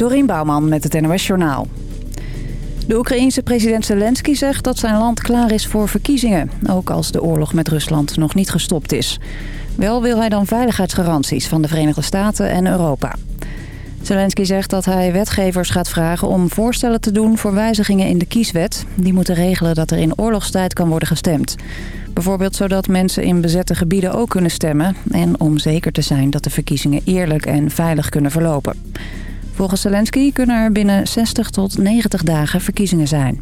Dorien Bouwman met het NOS Journaal. De Oekraïense president Zelensky zegt dat zijn land klaar is voor verkiezingen. Ook als de oorlog met Rusland nog niet gestopt is. Wel wil hij dan veiligheidsgaranties van de Verenigde Staten en Europa. Zelensky zegt dat hij wetgevers gaat vragen om voorstellen te doen voor wijzigingen in de kieswet. Die moeten regelen dat er in oorlogstijd kan worden gestemd. Bijvoorbeeld zodat mensen in bezette gebieden ook kunnen stemmen... en om zeker te zijn dat de verkiezingen eerlijk en veilig kunnen verlopen. Volgens Zelensky kunnen er binnen 60 tot 90 dagen verkiezingen zijn.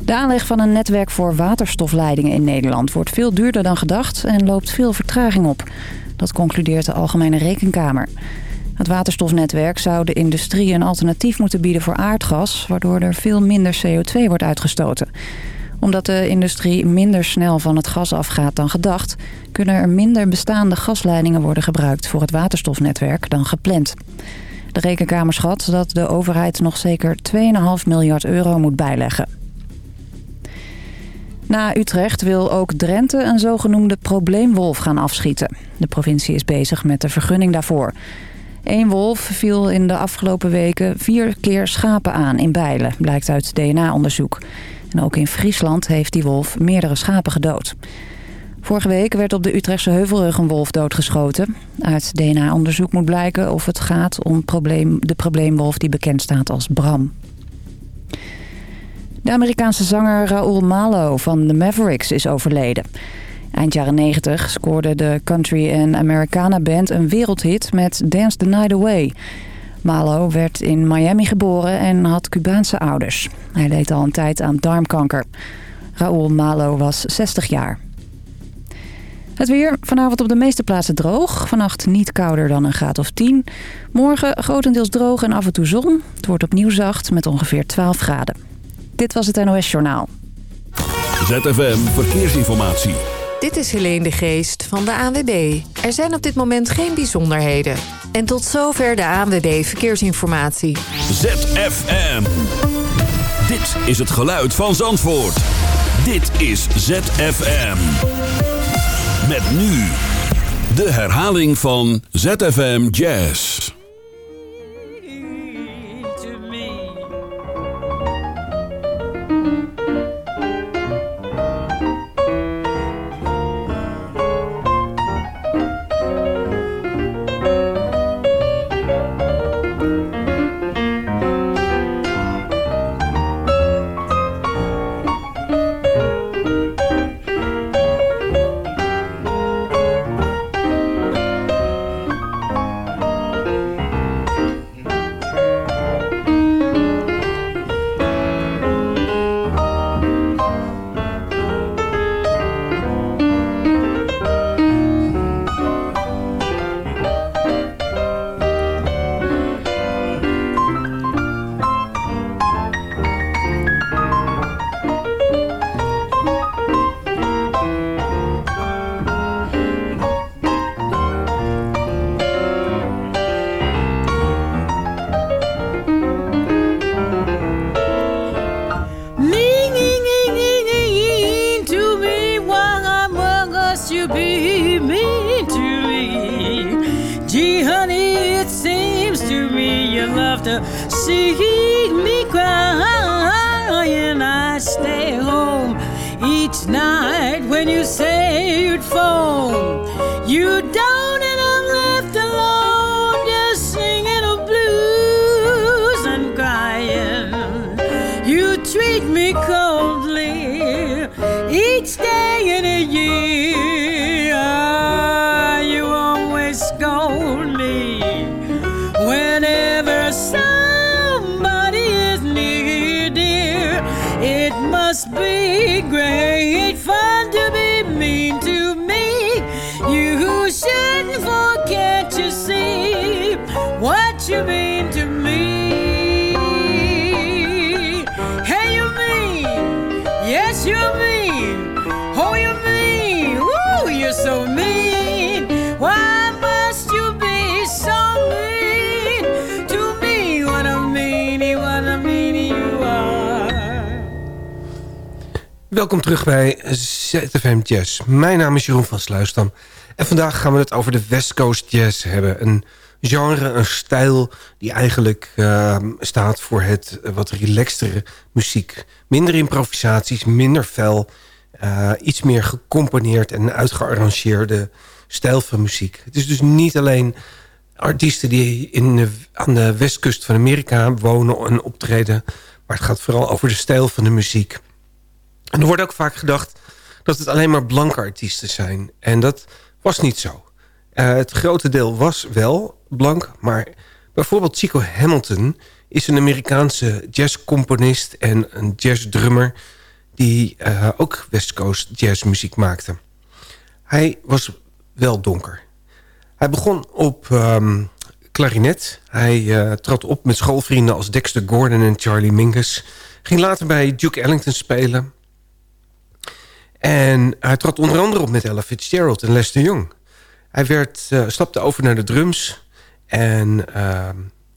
De aanleg van een netwerk voor waterstofleidingen in Nederland wordt veel duurder dan gedacht en loopt veel vertraging op. Dat concludeert de Algemene Rekenkamer. Het waterstofnetwerk zou de industrie een alternatief moeten bieden voor aardgas... waardoor er veel minder CO2 wordt uitgestoten. Omdat de industrie minder snel van het gas afgaat dan gedacht... kunnen er minder bestaande gasleidingen worden gebruikt voor het waterstofnetwerk dan gepland. De Rekenkamer schat dat de overheid nog zeker 2,5 miljard euro moet bijleggen. Na Utrecht wil ook Drenthe een zogenoemde probleemwolf gaan afschieten. De provincie is bezig met de vergunning daarvoor. Eén wolf viel in de afgelopen weken vier keer schapen aan in Bijlen, blijkt uit DNA-onderzoek. En ook in Friesland heeft die wolf meerdere schapen gedood. Vorige week werd op de Utrechtse Heuvelrug een wolf doodgeschoten. Uit DNA-onderzoek moet blijken of het gaat om probleem, de probleemwolf die bekend staat als Bram. De Amerikaanse zanger Raoul Malo van de Mavericks is overleden. Eind jaren 90 scoorde de country- en Americana-band een wereldhit met Dance the Night Away. Malo werd in Miami geboren en had Cubaanse ouders. Hij leed al een tijd aan darmkanker. Raoul Malo was 60 jaar. Het weer vanavond op de meeste plaatsen droog. Vannacht niet kouder dan een graad of 10. Morgen grotendeels droog en af en toe zon. Het wordt opnieuw zacht met ongeveer 12 graden. Dit was het NOS Journaal. ZFM Verkeersinformatie. Dit is Helene de Geest van de ANWB. Er zijn op dit moment geen bijzonderheden. En tot zover de ANWB Verkeersinformatie. ZFM. Dit is het geluid van Zandvoort. Dit is ZFM. Met nu de herhaling van ZFM Jazz. You love to see me cry, and I stay home each night when you say you'd phone. You Welkom terug bij ZFM Jazz. Mijn naam is Jeroen van Sluisdam. En vandaag gaan we het over de West Coast Jazz hebben. Een genre, een stijl die eigenlijk ehm, staat voor het wat relaxtere muziek. Minder improvisaties, minder fel, uh, iets meer gecomponeerd en uitgearrangeerde stijl van muziek. Het is dus niet alleen artiesten die in aan de westkust van Amerika wonen en optreden... maar het gaat vooral over de stijl van de muziek. Er wordt ook vaak gedacht dat het alleen maar blanke artiesten zijn. En dat was niet zo. Uh, het grote deel was wel blank, maar bijvoorbeeld Chico Hamilton... is een Amerikaanse jazzcomponist en een jazzdrummer... die uh, ook West Coast jazzmuziek maakte. Hij was wel donker. Hij begon op um, klarinet. Hij uh, trad op met schoolvrienden als Dexter Gordon en Charlie Mingus. Ging later bij Duke Ellington spelen. En hij trad onder andere op met Ella Fitzgerald en Lester Young. Hij werd, uh, stapte over naar de drums en uh,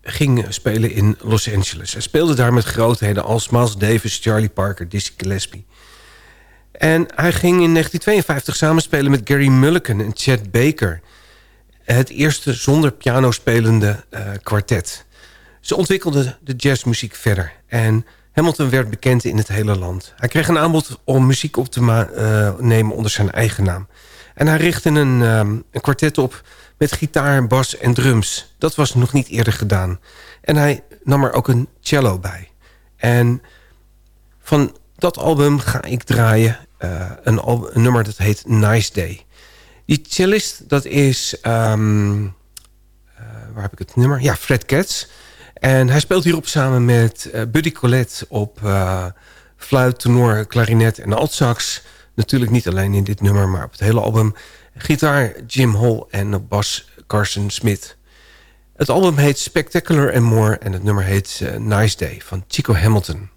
ging spelen in Los Angeles. Hij speelde daar met grootheden als Miles Davis, Charlie Parker, Dizzy Gillespie. En hij ging in 1952 samenspelen met Gary Mulligan en Chet Baker. Het eerste zonder piano spelende uh, kwartet. Ze ontwikkelden de jazzmuziek verder. En Hamilton werd bekend in het hele land. Hij kreeg een aanbod om muziek op te uh, nemen onder zijn eigen naam. En hij richtte een, um, een kwartet op met gitaar, bas en drums. Dat was nog niet eerder gedaan. En hij nam er ook een cello bij. En van dat album ga ik draaien uh, een, nummer dat heet Nice Day. Die cellist, dat is... Um, uh, waar heb ik het nummer? Ja, Fred Katz. En hij speelt hierop samen met uh, Buddy Collette op fluit, tenor, klarinet en altsax. Natuurlijk niet alleen in dit nummer, maar op het hele album. Gitaar Jim Hall en op bas Carson Smith. Het album heet Spectacular and More en het nummer heet Nice Day van Chico Hamilton.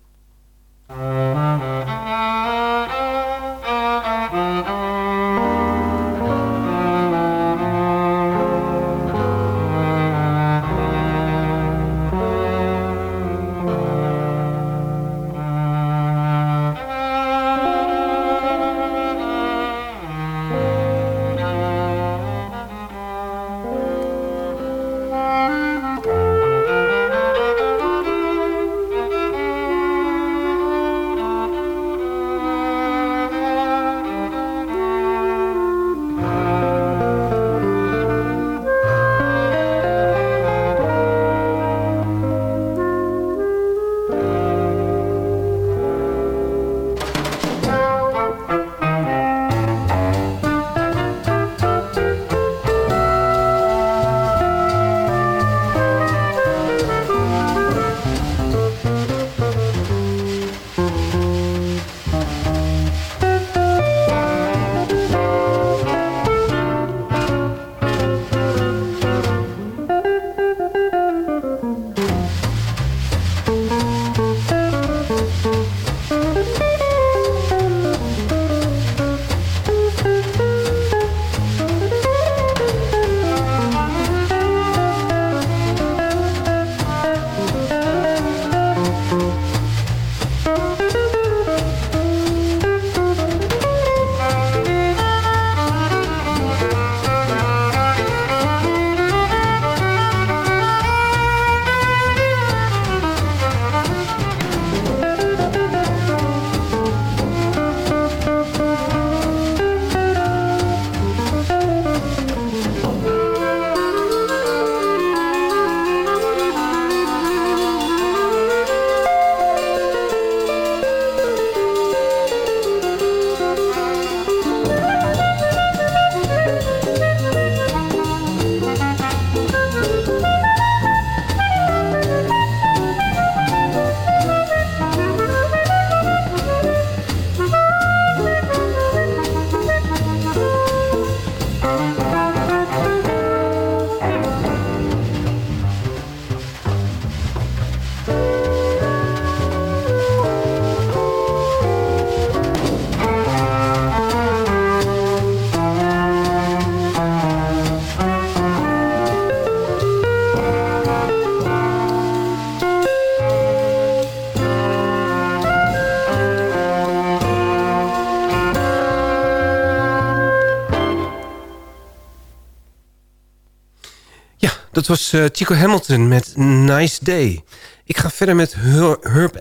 Dat was uh, Chico Hamilton met Nice Day. Ik ga verder met Herb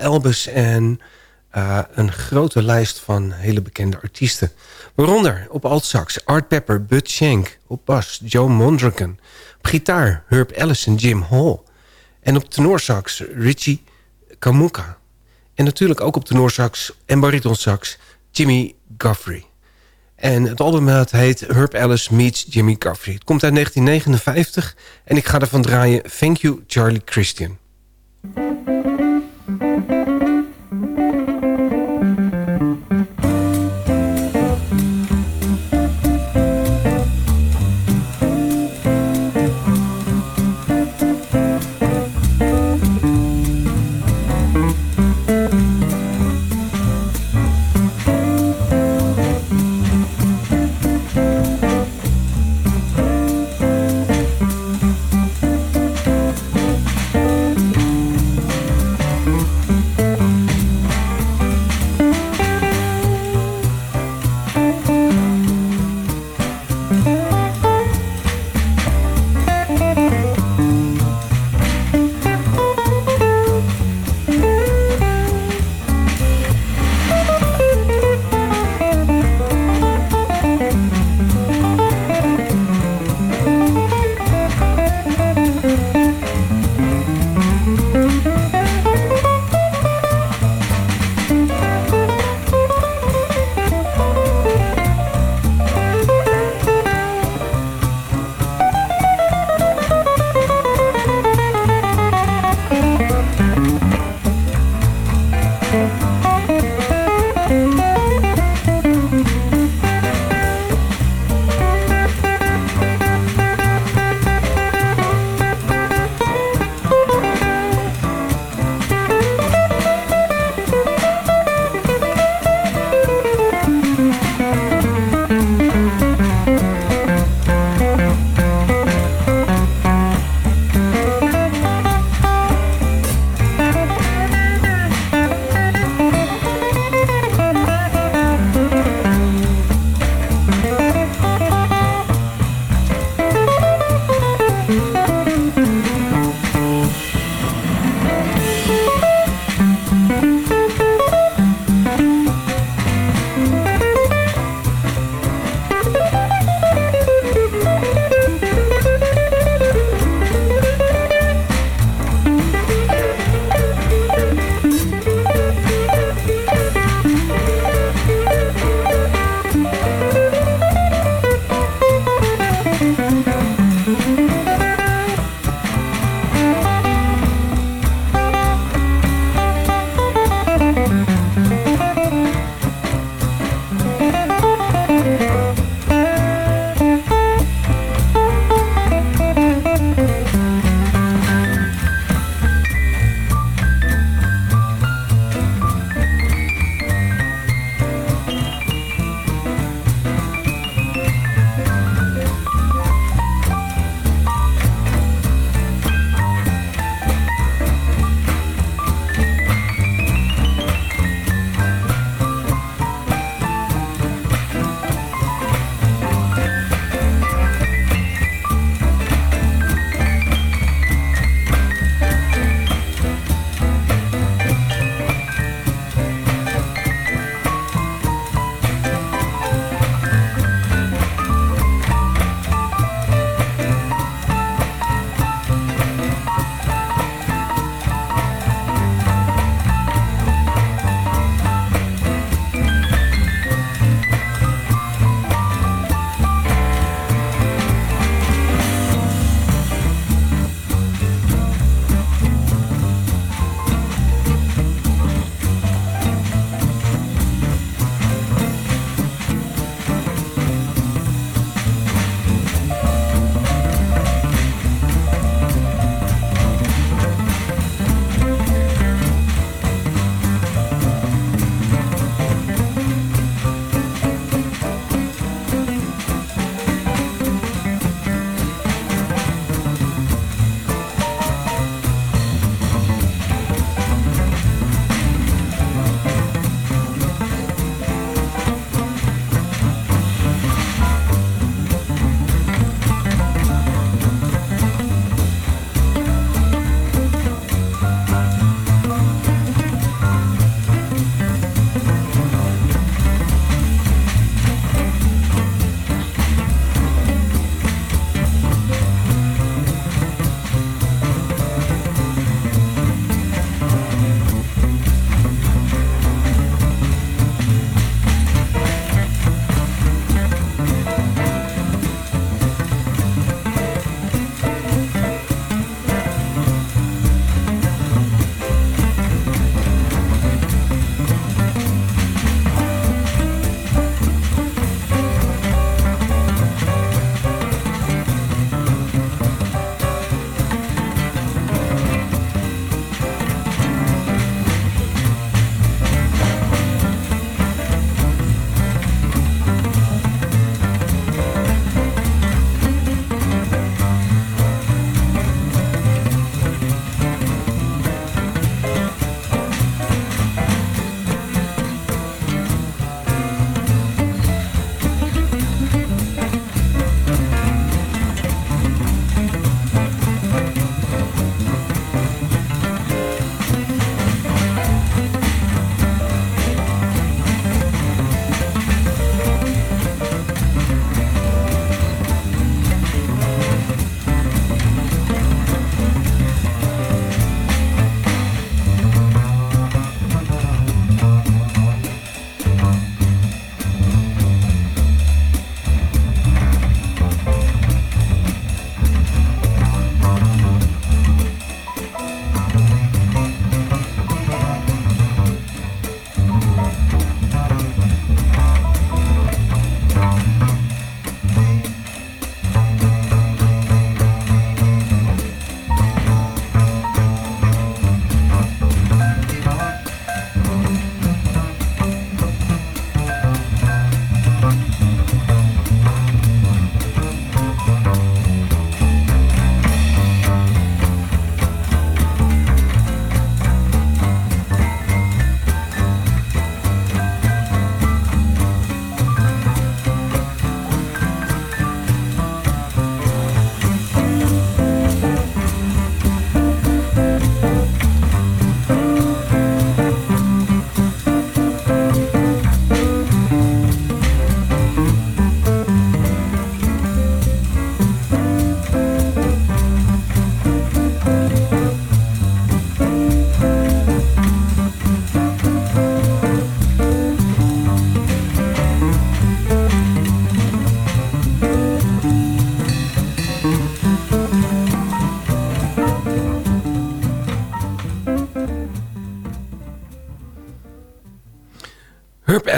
en uh, een grote lijst van hele bekende artiesten. Waaronder op altsax Art Pepper, Bud Shank. Op bas Joe Mondragon. Op gitaar Herb Ellis en Jim Hall. En op tenorsax Richie Kamuka. En natuurlijk ook op tenorsax en baritonsax Jimmy Guthrie. En het album heet Herb Ellis Meets Jimmy Guthrie. Het komt uit 1959 en ik ga ervan draaien Thank You Charlie Christian.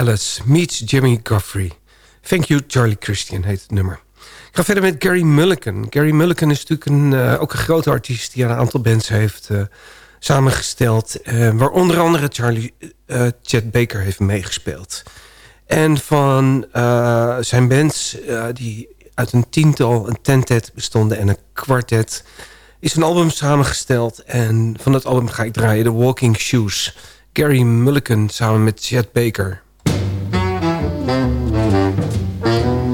Ellis meets Jimmy Guthrie. Thank You Charlie Christian heet het nummer. Ik ga verder met Gary Mulligan. Gary Mulligan is natuurlijk uh, ook een grote artiest... die een aantal bands heeft uh, samengesteld. Uh, waar onder andere Charlie Chet Baker heeft meegespeeld. En van zijn bands die uit een tiental, een tentet bestonden en een kwartet... is een album samengesteld. En van dat album ga ik draaien The Walking Shoes... Gary Mulligan samen met Chet Baker. Thank you.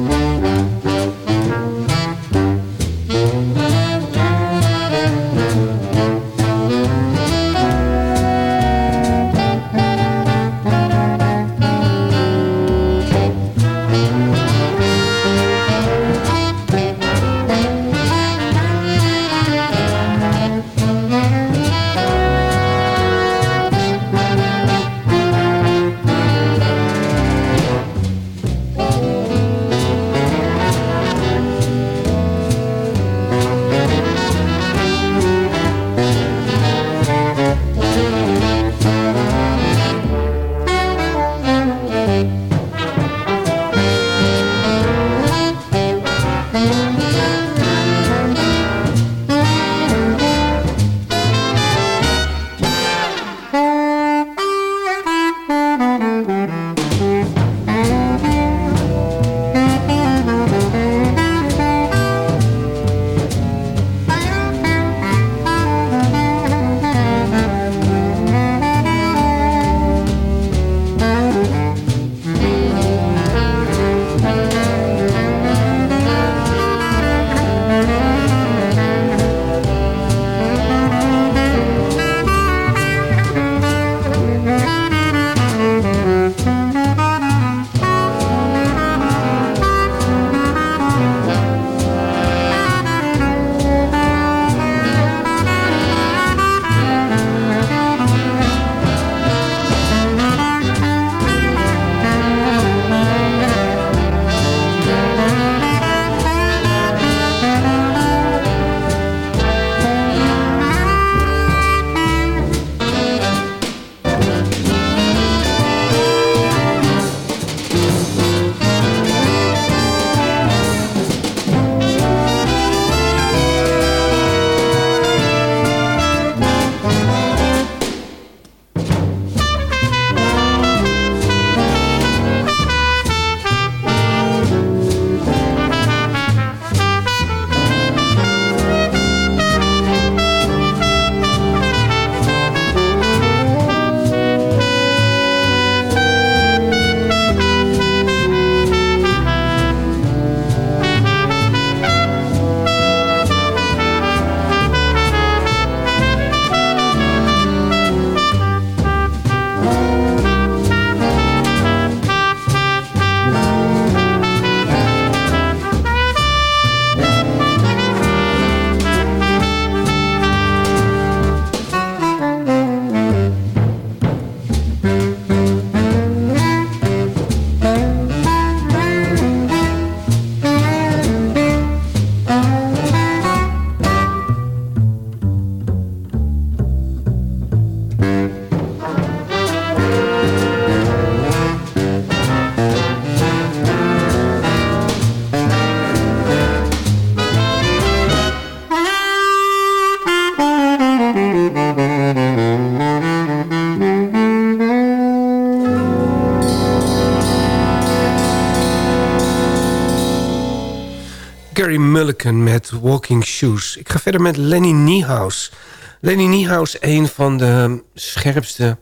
Mulliken met Walking Shoes. Ik ga verder met Lenny Niehaus. Lenny Niehaus, een van de scherpste,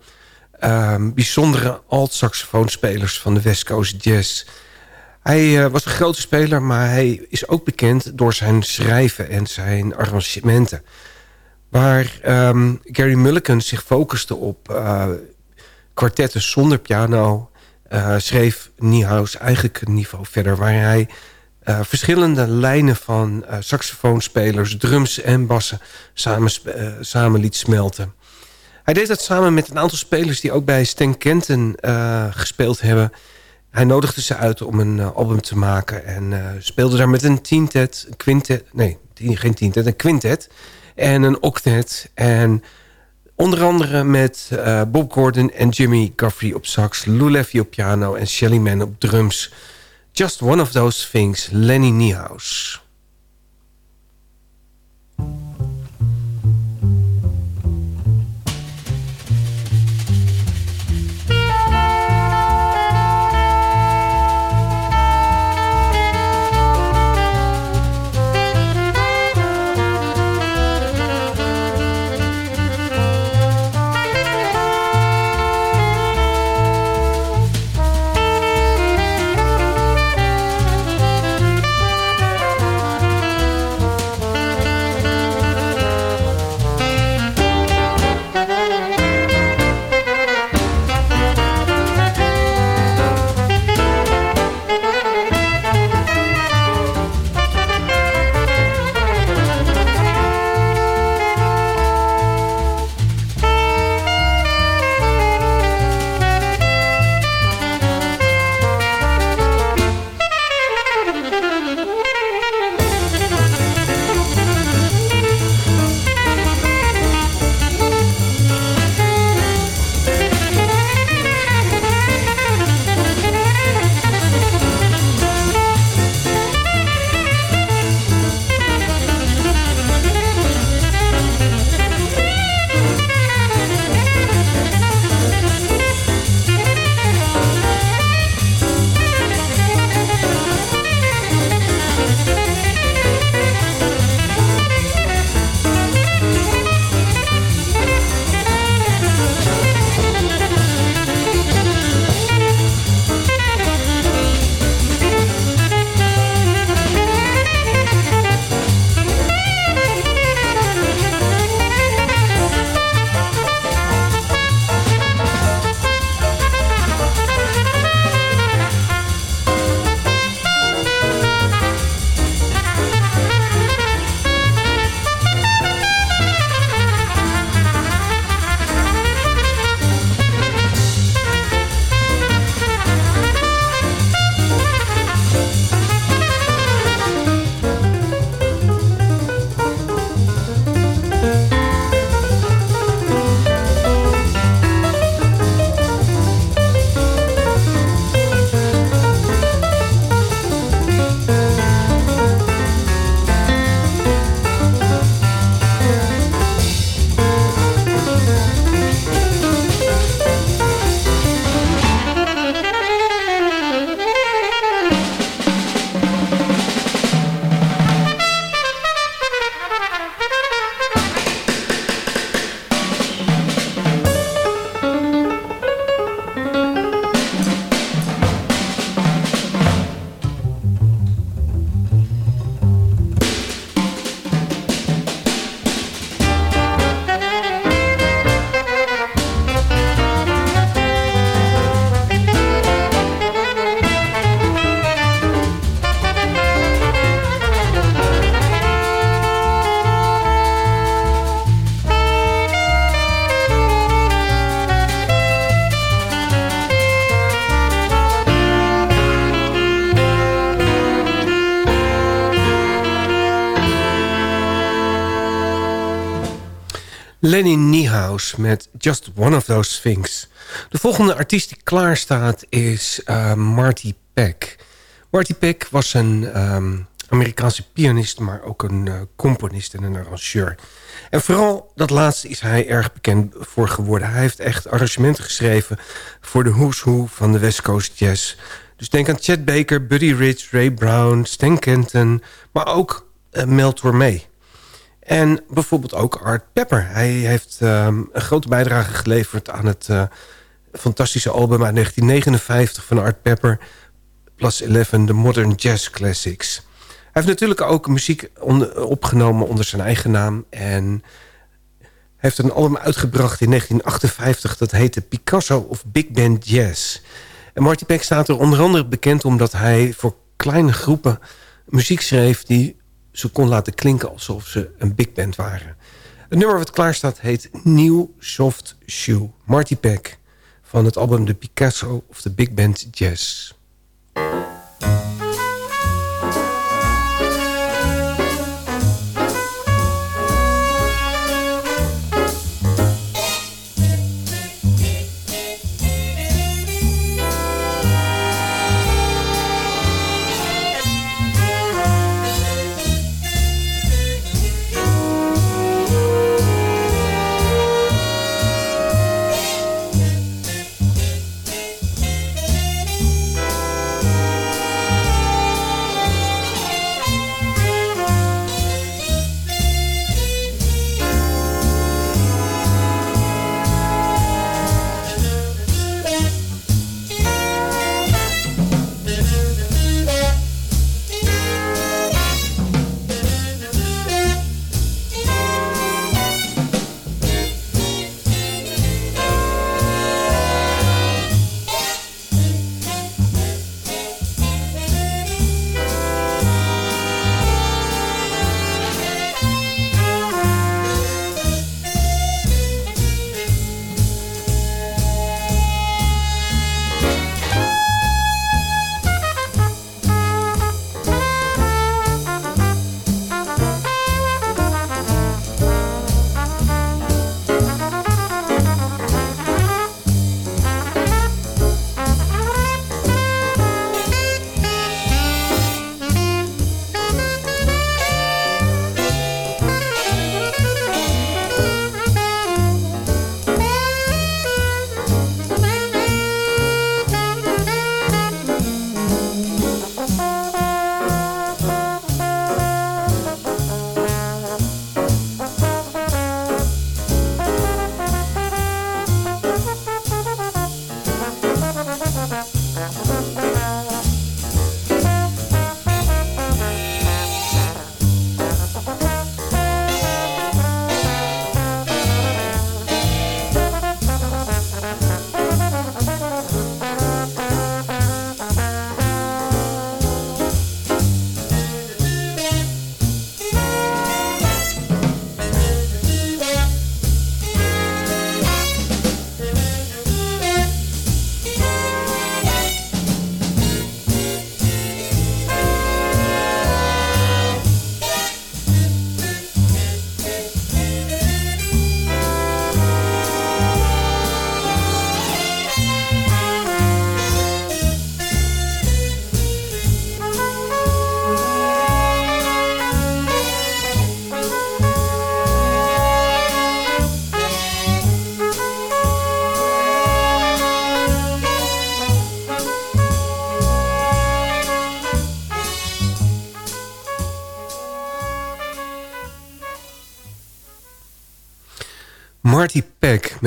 uh, bijzondere alt-saxofoonspelers van de West Coast Jazz. Hij uh, was een grote speler, maar hij is ook bekend door zijn schrijven en zijn arrangementen. Waar um, Gary Mulliken zich focuste op uh, kwartetten zonder piano... Uh, schreef Niehaus eigenlijk een niveau verder... waar hij uh, verschillende lijnen van uh, saxofoonspelers, drums en bassen samen, uh, samen liet smelten. Hij deed dat samen met een aantal spelers die ook bij Stan Kenton gespeeld hebben. Hij nodigde ze uit om een album te maken en speelde daar met een tientet, quintet, nee, geen tientet, een quintet en een octet. En Onder andere met Bob Gordon en Jimmy Guffey op sax... Lou Leffy op piano en Shelly Man op drums. Just one of those things, Lenny Niehaus. Lenny Niehaus met Just One of Those Things. De volgende artiest die klaar staat is uh, Marty Peck. Marty Peck was een um, Amerikaanse pianist... maar ook een uh, componist en een arrangeur. En vooral dat laatste is hij erg bekend voor geworden. Hij heeft echt arrangementen geschreven... voor de who's who van de West Coast Jazz. Dus denk aan Chet Baker, Buddy Rich, Ray Brown, Stan Kenton... maar ook uh, Mel Tormé. En bijvoorbeeld ook Art Pepper. Hij heeft um, een grote bijdrage geleverd aan het uh, fantastische album uit 1959 van Art Pepper. Plus 11, de Modern Jazz Classics. Hij heeft natuurlijk ook muziek opgenomen onder zijn eigen naam. En heeft een album uitgebracht in 1958. Dat heette Picasso of Big Band Jazz. En Marty Peck staat er onder andere bekend omdat hij voor kleine groepen muziek schreef... die ze kon laten klinken alsof ze een big band waren. Het nummer wat klaar staat heet New Soft Shoe. Marty Peck van het album The Picasso of the Big Band Jazz.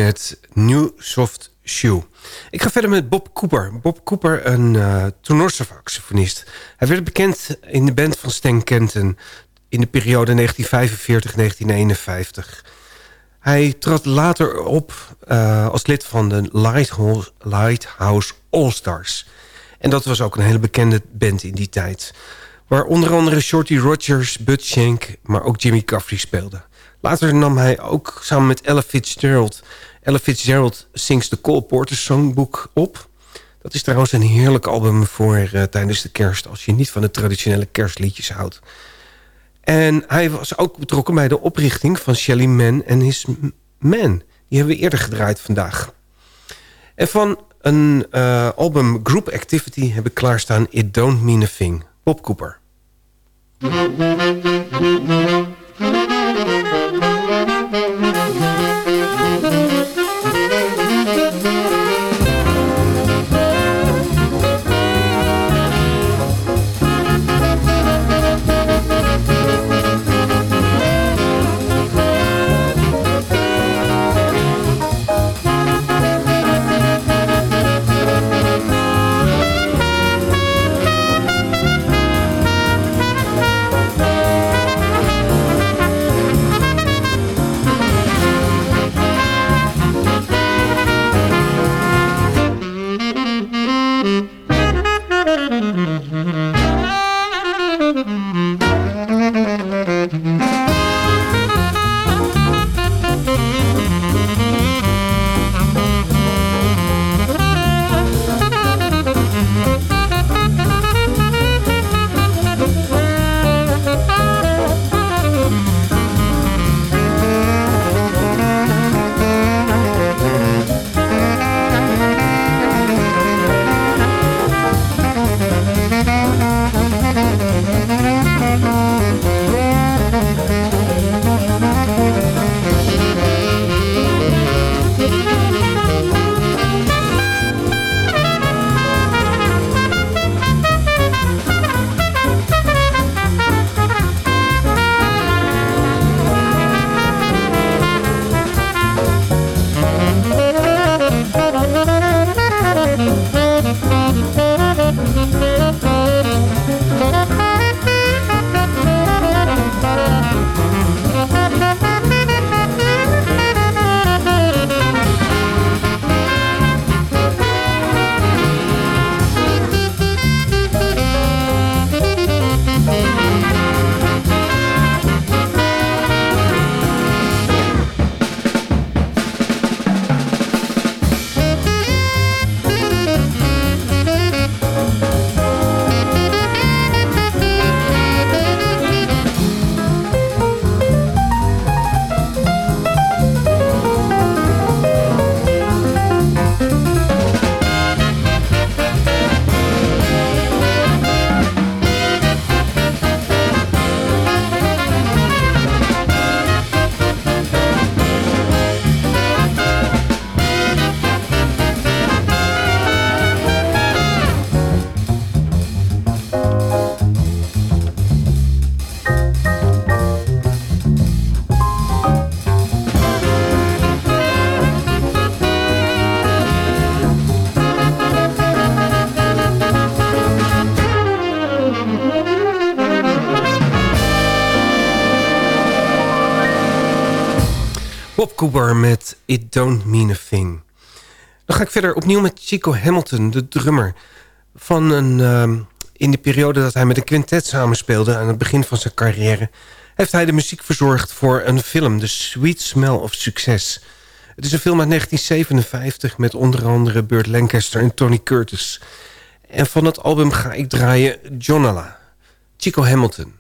Met New Soft Shoe. Ik ga verder met Bob Cooper. Bob Cooper, een uh, tenorsaxofonist. Hij werd bekend in de band van Stan Kenton... in de periode 1945-1951. Hij trad later op uh, als lid van de Lighthouse, Lighthouse All-Stars. En dat was ook een hele bekende band in die tijd. Waar onder andere Shorty Rogers, Bud Shank, maar ook Jimmy Caffrey speelden. Later nam hij ook samen met Ella Fitzgerald... Ella Fitzgerald Sings the Cole Porter Songbook op. Dat is trouwens een heerlijk album voor uh, tijdens de kerst... als je niet van de traditionele kerstliedjes houdt. En hij was ook betrokken bij de oprichting van Shelly Man en His Man. Die hebben we eerder gedraaid vandaag. En van een uh, album Group Activity heb ik klaarstaan... It Don't Mean a Thing. Bob Cooper. Cooper met It Don't Mean a Thing. Dan ga ik verder opnieuw met Chico Hamilton, de drummer. Van een, uh, in de periode dat hij met een quintet samenspeelde... aan het begin van zijn carrière... heeft hij de muziek verzorgd voor een film... The Sweet Smell of Success. Het is een film uit 1957 met onder andere Burt Lancaster en Tony Curtis. En van het album ga ik draaien Jonala. Chico Hamilton.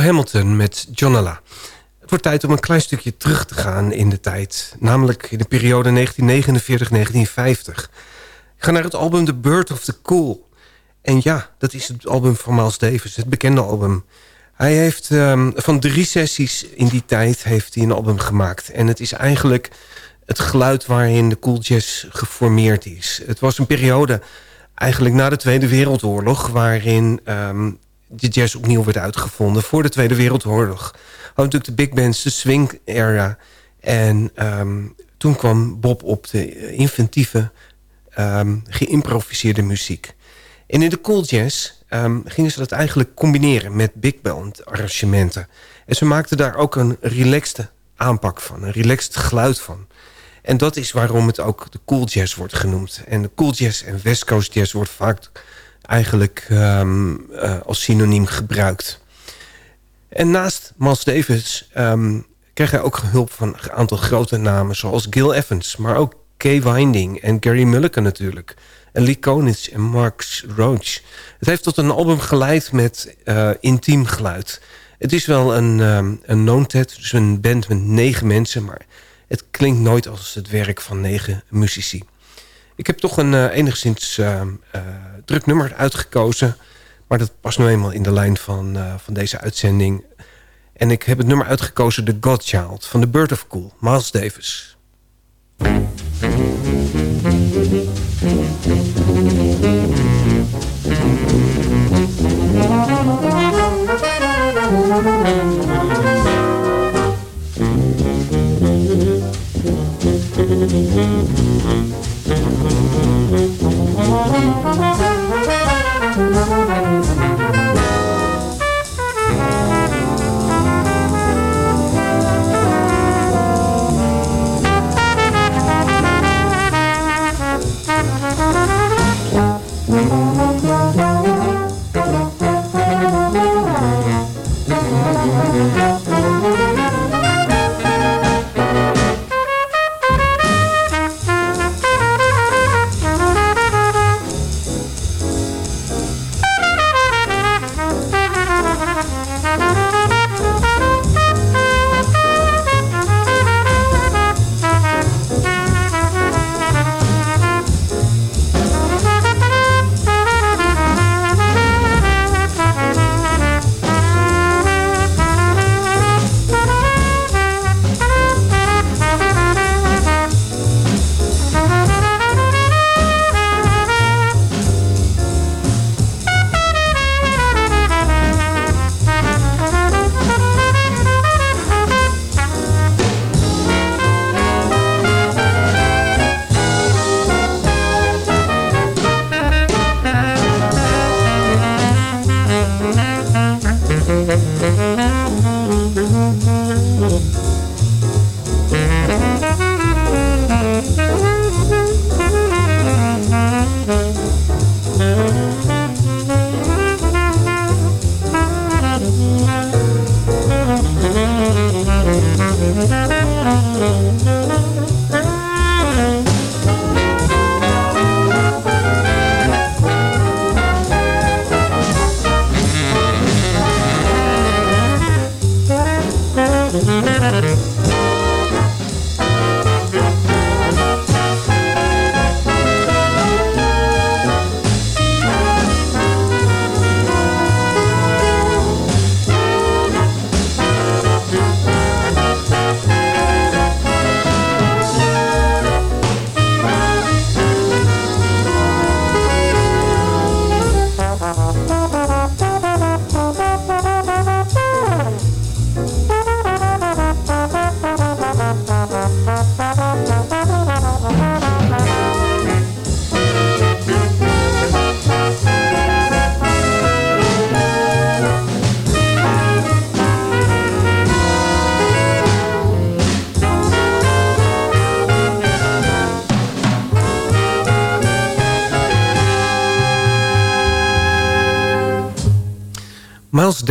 Hamilton met Jonala. Het wordt tijd om een klein stukje terug te gaan in de tijd. Namelijk in de periode 1949-1950. Ik ga naar het album The Bird of the Cool. En ja, dat is het album van Miles Davis, het bekende album. Hij heeft um, van drie sessies in die tijd heeft hij een album gemaakt. En het is eigenlijk het geluid waarin de cool jazz geformeerd is. Het was een periode eigenlijk na de Tweede Wereldoorlog... waarin um, de jazz opnieuw werd uitgevonden. Voor de Tweede Wereldoorlog hadden natuurlijk de big bands, de swing era. En um, toen kwam Bob op de inventieve, um, geïmproviseerde muziek. En in de cool jazz um, gingen ze dat eigenlijk combineren met big band arrangementen. En ze maakten daar ook een relaxte aanpak van, een relaxed geluid van. En dat is waarom het ook de cool jazz wordt genoemd. En de cool jazz en West Coast jazz wordt vaak eigenlijk um, uh, als synoniem gebruikt. En naast Miles Davis um, kreeg hij ook hulp van een aantal grote namen... zoals Gil Evans, maar ook Kay Winding en Gary Mulliken natuurlijk... en Lee Konitz en Mark Roach. Het heeft tot een album geleid met uh, intiem geluid. Het is wel een, um, een non-tet, dus een band met negen mensen... maar het klinkt nooit als het werk van negen muzici. Ik heb toch een uh, enigszins druk nummer uitgekozen. Maar dat past nu eenmaal in de lijn van, van deze uitzending. En ik heb het nummer uitgekozen The Godchild van The Bird of Cool, Miles Davis.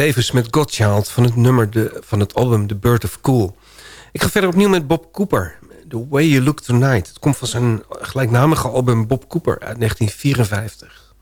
Davis met Godchild van het nummer de, van het album The Bird of Cool. Ik ga verder opnieuw met Bob Cooper. The Way You Look Tonight. Het komt van zijn gelijknamige album Bob Cooper uit 1954.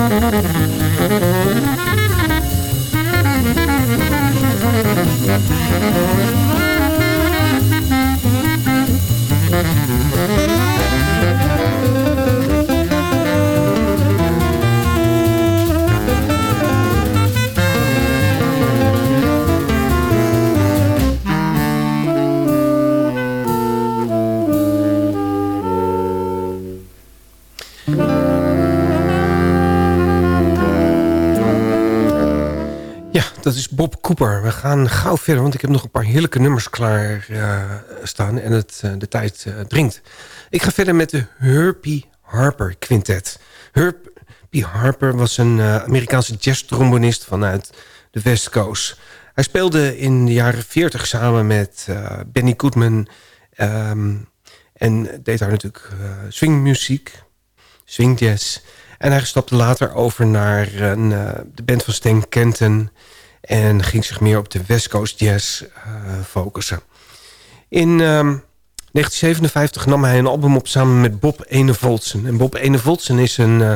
ハハハハ! Bob Cooper. We gaan gauw verder, want ik heb nog een paar heerlijke nummers klaar uh, staan. En het, uh, de tijd uh, dringt. Ik ga verder met de Herbie Harper Quintet. Herbie Harper was een Amerikaanse jazz-trombonist vanuit de West Coast. Hij speelde in de jaren 40 samen met Benny Goodman... Um, en deed daar natuurlijk swingmuziek, swingjazz... En hij stapte later over naar de band van Stan Kenton... En ging zich meer op de West Coast Jazz uh, focussen. In um, 1957 nam hij een album op samen met Bob Enevoltsen. En Bob Enevoltsen is een uh,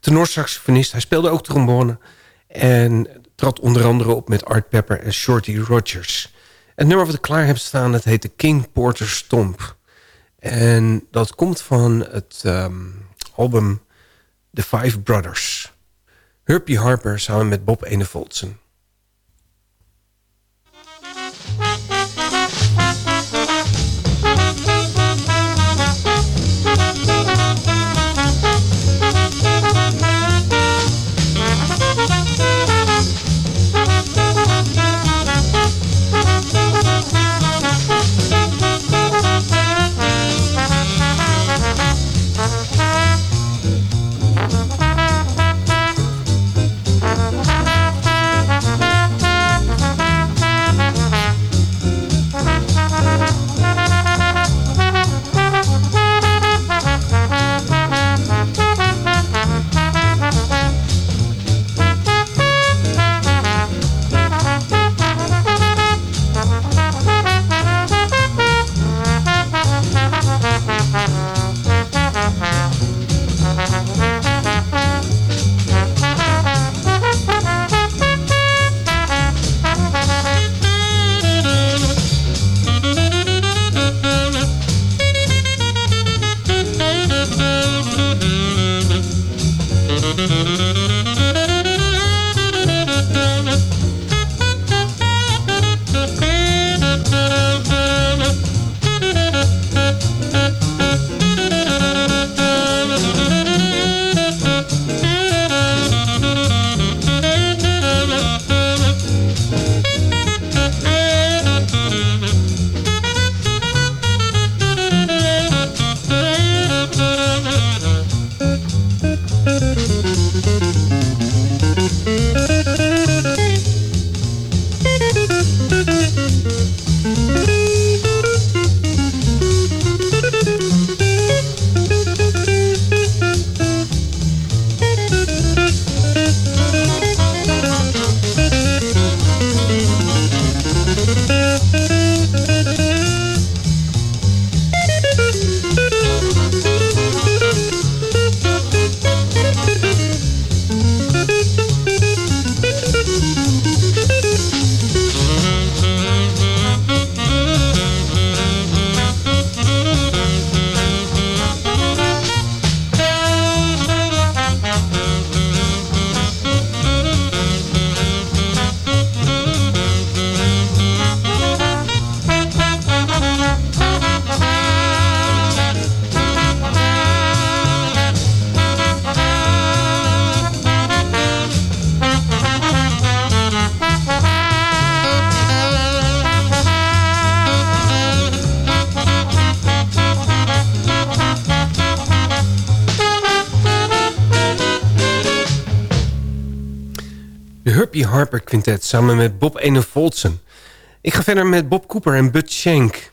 tenorsaxofonist. Hij speelde ook trombone. En trad onder andere op met Art Pepper en Shorty Rogers. Het nummer wat ik klaar heb staan, dat heet de King Porter Stomp. En dat komt van het um, album The Five Brothers. Herbie Harper samen met Bob Enevoltsen. Quintet samen met Bob Enevoltsen. Ik ga verder met Bob Cooper en Bud Shank.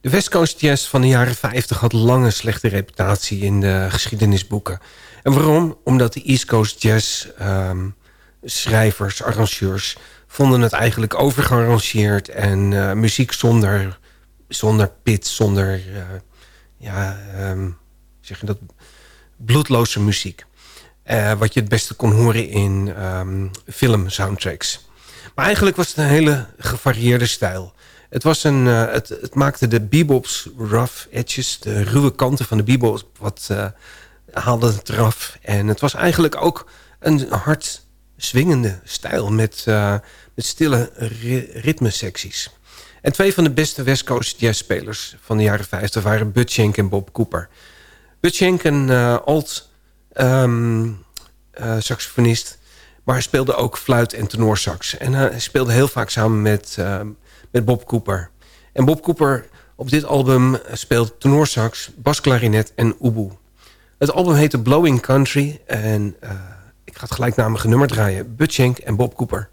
De West Coast Jazz van de jaren 50 had lange slechte reputatie in de geschiedenisboeken. En waarom? Omdat de East Coast Jazz um, schrijvers, arrangeurs... vonden het eigenlijk overgearrangeerd en uh, muziek zonder, zonder pit, zonder... Uh, ja, um, zeg je dat, bloedloze muziek. Uh, wat je het beste kon horen in um, film soundtracks. Maar eigenlijk was het een hele gevarieerde stijl. Het, was een, uh, het, het, maakte de bebops rough edges, de ruwe kanten van de bebops, wat uh, haalde het eraf. En het was eigenlijk ook een hard swingende stijl met, met stille ritmesecties. En twee van de beste West Coast jazzspelers van de jaren 50 waren Bud Shank en Bob Cooper. Bud Shank, een alt um, uh, saxofonist, maar hij speelde ook fluit en tenorsax. En hij speelde heel vaak samen met, uh, met Bob Cooper. En Bob Cooper op dit album speelt tenorsax, basklarinet en oeboe. Het album heette Blowing Country en ik ga het gelijknamige nummer draaien. Bud Shank en Bob Cooper.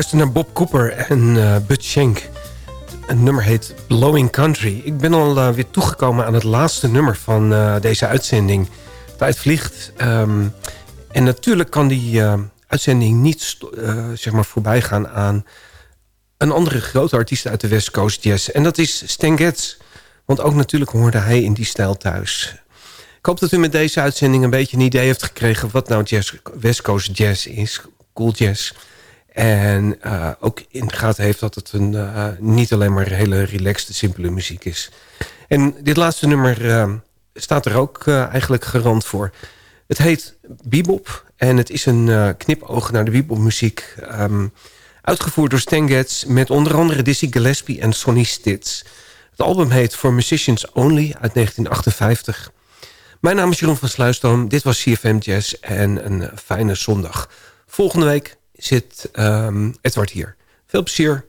Luister naar Bob Cooper en uh, Bud Shank. Het nummer heet Blowing Country. Ik ben al uh, weer toegekomen aan het laatste nummer van uh, deze uitzending. Tijd vliegt. Um, en natuurlijk kan die uitzending niet zeg maar voorbij gaan aan... een andere grote artiest uit de West Coast Jazz. En dat is Stan Getz. Want ook natuurlijk hoorde hij in die stijl thuis. Ik hoop dat u met deze uitzending een beetje een idee heeft gekregen... wat nou West Coast Jazz is, cool jazz... En uh, ook in de gaten heeft dat het een, uh, niet alleen maar hele relaxte, simpele muziek is. En dit laatste nummer uh, staat er ook eigenlijk garant voor. Het heet Bebop en het is een knipoog naar de bebopmuziek. Um, uitgevoerd door Stan Getz met onder andere Dizzy Gillespie en Sonny Stitz. Het album heet For Musicians Only uit 1958. Mijn naam is Jeroen van Sluisdam. Dit was CFM Jazz en een fijne zondag. Volgende week zit um, Edward hier. Veel plezier.